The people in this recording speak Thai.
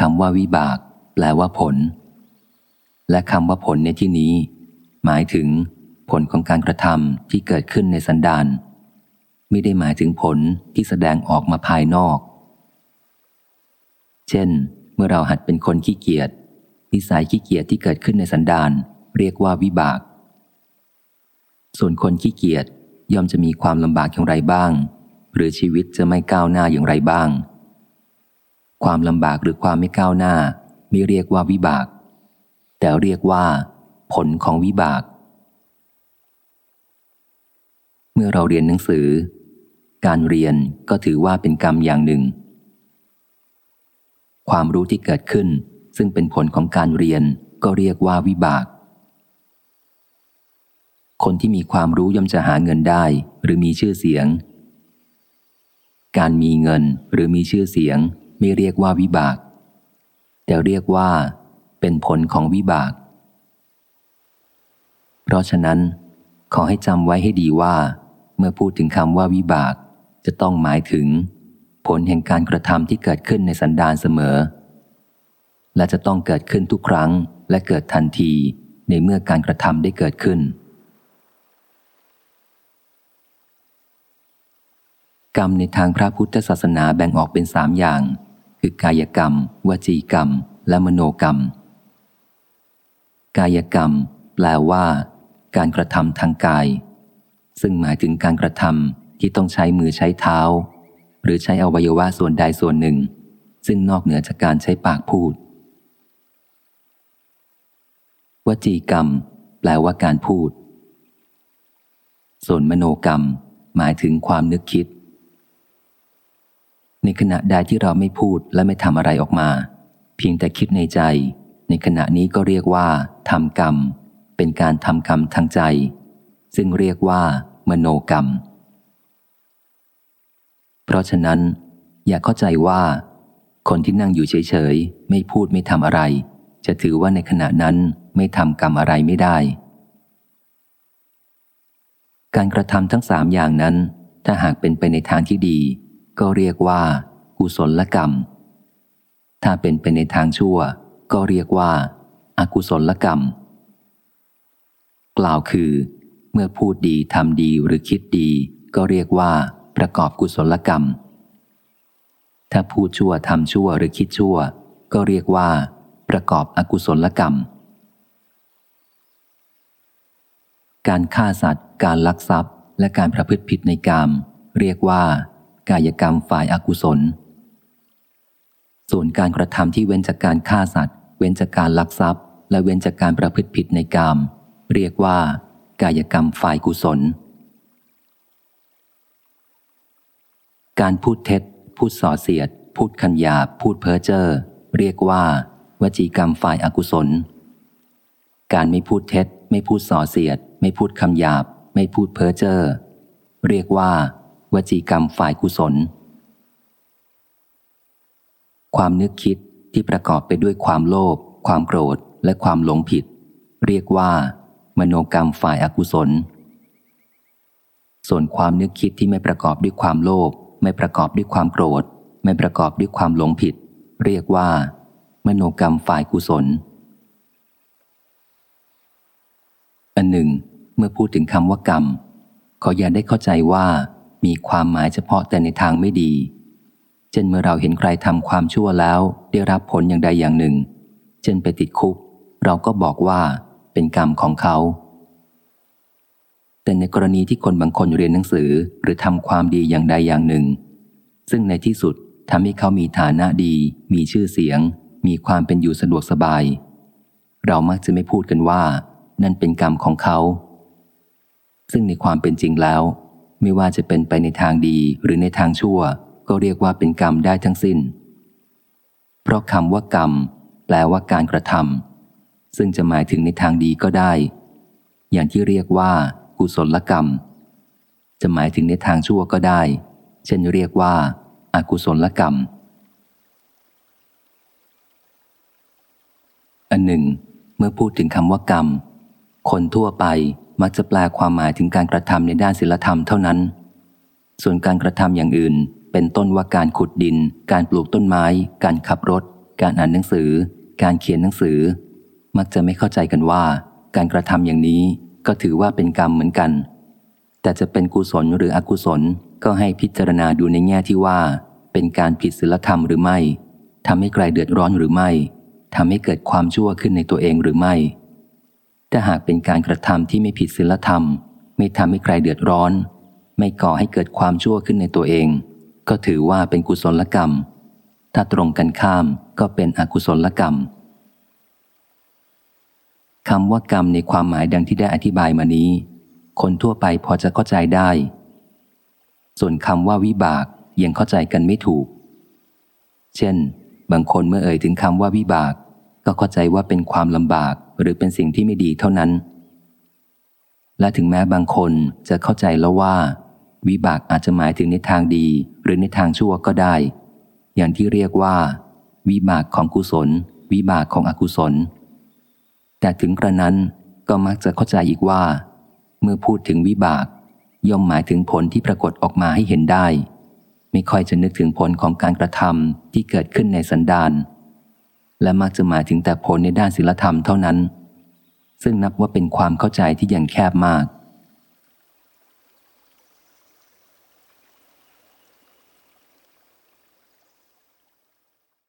คำว่าวิบาก แปลว่าผล และคำว่าผลในที่นี้ หมายถึงผลของการกระทำที่เกิดขึ้นในสันดานไม่ได้หมายถึงผลที่แสดงออกมาภายนอก เช่น เมื่อเราหัดเป็นคนขี้เกียจนิสัยขี้เกียจที่เกิดขึ้นในสันดานเรียกว่าวิบาก ส่วนคนขี้เกียจย่อมจะมีความลำบากอย่างไรบ้าง หรือชีวิตจะไม่ก้าวหน้าอย่างไรบ้าง ความลำบากหรือความไม่ก้าวหน้าไม่เรียกว่าวิบาก แต่เรียกว่า ผลของวิบาก เมื่อเราเรียนหนังสือ การเรียนก็ถือว่าเป็นกรรมอย่างหนึ่ง ความรู้ที่เกิดขึ้น ซึ่งเป็นผลของการเรียนก็เรียกว่าวิบาก คนที่มีความรู้ย่อมจะหาเงินได้หรือมีชื่อเสียง การมีเงินหรือมีชื่อเสียง ไม่เรียกว่าวิบาก แต่เรียกว่า เป็นผลของวิบาก เพราะฉะนั้น ขอให้จำไว้ให้ดีว่า เมื่อพูดถึงคำว่าวิบาก จะต้องหมายถึง ผลแห่งการกระทำที่เกิดขึ้นในสันดานเสมอ และจะต้องเกิดขึ้นทุกครั้งและเกิดทันทีในเมื่อการกระทำได้เกิดขึ้น กรรมในทางพระพุทธศาสนาแบ่งออกเป็นสามอย่าง คือกายกรรม วจีกรรม และมโนกรรม กายกรรม แปลว่า การกระทำทางกาย ซึ่งหมายถึงการกระทำที่ต้องใช้มือใช้เท้า หรือใช้อวัยวะส่วนใดส่วนหนึ่ง ซึ่งนอกเหนือจากการใช้ปากพูด วจีกรรม แปลว่าการพูด ส่วนมโนกรรม หมายถึงความนึกคิด ในขณะใดที่เราไม่พูดและไม่ทำอะไรออกมา เพียงแต่คิดในใจ ในขณะนี้ก็เรียกว่าทำกรรม เป็นการทำกรรมทางใจ ซึ่งเรียกว่า มโนกรรม เพราะฉะนั้น อย่าเข้าใจว่า คนที่นั่งอยู่เฉยๆ ไม่พูดไม่ทำอะไร จะถือว่าในขณะนั้นไม่ทำกรรมอะไรไม่ได้ การกระทำทั้งสามอย่างนั้น ถ้าหากเป็นไปในทางที่ดี ก็เรียกว่า กุศลกรรม ถ้าเป็นไปในทางชั่ว ก็เรียกว่า อากุศลกรรม กล่าวคือ เมื่อพูดดีทำดีหรือคิดดี ก็เรียกว่า ประกอบกุศลกรรม ถ้าพูดชั่วทำชั่วหรือคิดชั่ว ก็เรียกว่า ประกอบอกุศลกรรม การฆ่าสัตว์ การลักทรัพย์ และการประพฤติผิดในกามเรียกว่า กายกรรมฝ่ายอากุศล ส่วนการกระทำที่เว้นจากการฆ่าสัตว์ เว้นจากการลักทรัพย์ และเว้นจากการประพฤติผิดในกาม เรียกว่า กายกรรมฝ่ายกุศล การพูดเท็จ พูดส่อเสียด พูดคันยาพูดเพ้อเจ้อเรียกว่า วจีกรรมฝ่ายอากุศล การไม่พูดเท็จ ไม่พูดส่อเสียด ไม่พูดคำหยาบ ไม่พูดเพ้อเจ้อเรียกว่า วจีกรรมฝ่ายกุศล ความนึกคิดที่ประกอบไปด้วยความโลภความโกรธและความหลงผิด เรียกว่า มโนกรรมฝ่ายอากุศล ส่วนความนึกคิดที่ไม่ประกอบด้วยความโลภไม่ประกอบด้วยความโกรธ ไม่ประกอบด้วยความหลงผิด เรียกว่า มโนกรรมฝ่ายกุศล อันหนึ่ง เมื่อพูดถึงคำว่ากรรม ขออย่าได้เข้าใจว่า มีความหมายเฉพาะแต่ในทางไม่ดี เช่นเมื่อเราเห็นใครทำความชั่วแล้วได้รับผลอย่างใดอย่างหนึ่ง เช่นไปติดคุก เราก็บอกว่าเป็นกรรมของเขา แต่ในกรณีที่คนบางคนเรียนหนังสือหรือทำความดีอย่างใดอย่างหนึ่ง ซึ่งในที่สุดทำให้เขามีฐานะดี มีชื่อเสียง มีความเป็นอยู่สะดวกสบาย เรามักจะไม่พูดกันว่า นั่นเป็นกรรมของเขา ซึ่งในความเป็นจริงแล้ว ไม่ว่าจะเป็นไปในทางดีหรือในทางชั่ว ก็เรียกว่าเป็นกรรมได้ทั้งสิ้น เพราะคำว่ากรรม แปลว่าการกระทำซึ่งจะหมายถึงในทางดีก็ได้ อย่างที่เรียกว่า กุศลกรรม จะหมายถึงในทางชั่วก็ได้ เช่นเรียกว่า อากุศลกรรม อันหนึ่ง เมื่อพูดถึงคำว่ากรรม คนทั่วไป มักจะแปลความหมายถึงการกระทำในด้านศิลธรรมเท่านั้น ส่วนการกระทำอย่างอื่น เป็นต้นว่าการขุดดิน การปลูกต้นไม้ การขับรถ การอ่านหนังสือ การเขียนหนังสือ มักจะไม่เข้าใจกันว่า การกระทำอย่างนี้ก็ถือว่าเป็นกรรมเหมือนกัน แต่จะเป็นกุศลหรืออกุศลก็ให้พิจารณาดูในแง่ที่ว่า เป็นการผิดศีลธรรมหรือไม่ทำให้ใครเดือดร้อนหรือไม่ทำให้เกิดความชั่วขึ้นในตัวเองหรือไม่ ถ้าหากเป็นการกระทำที่ไม่ผิดศีลธรรม ไม่ทำให้ใครเดือดร้อน ไม่ก่อให้เกิดความชั่วขึ้นในตัวเอง ก็ถือว่าเป็นกุศลกรรม ถ้าตรงกันข้ามก็เป็นอกุศลกรรมคำว่ากรรมในความหมายดังที่ได้อธิบายมานี้ คนทั่วไปพอจะเข้าใจได้ ส่วนคำว่าวิบากยังเข้าใจกันไม่ถูก เช่น บางคนเมื่อเอ่ยถึงคำว่าวิบาก ก็เข้าใจว่าเป็นความลำบาก หรือเป็นสิ่งที่ไม่ดีเท่านั้น และถึงแม้บางคนจะเข้าใจแล้วว่า วิบากอาจจะหมายถึงในทางดีหรือในทางชั่วก็ได้ อย่างที่เรียกว่า วิบากของกุศล วิบากของอกุศล แต่ถึงกระนั้นก็มักจะเข้าใจอีกว่า เมื่อพูดถึงวิบาก ย่อมหมายถึงผลที่ปรากฏออกมาให้เห็นได้ ไม่ค่อยจะนึกถึงผลของการกระทำที่เกิดขึ้นในสันดาน และมักจะหมายถึงแต่ผลในด้านศิลธรรมเท่านั้น ซึ่งนับว่าเป็นความเข้าใจที่ยังแคบมาก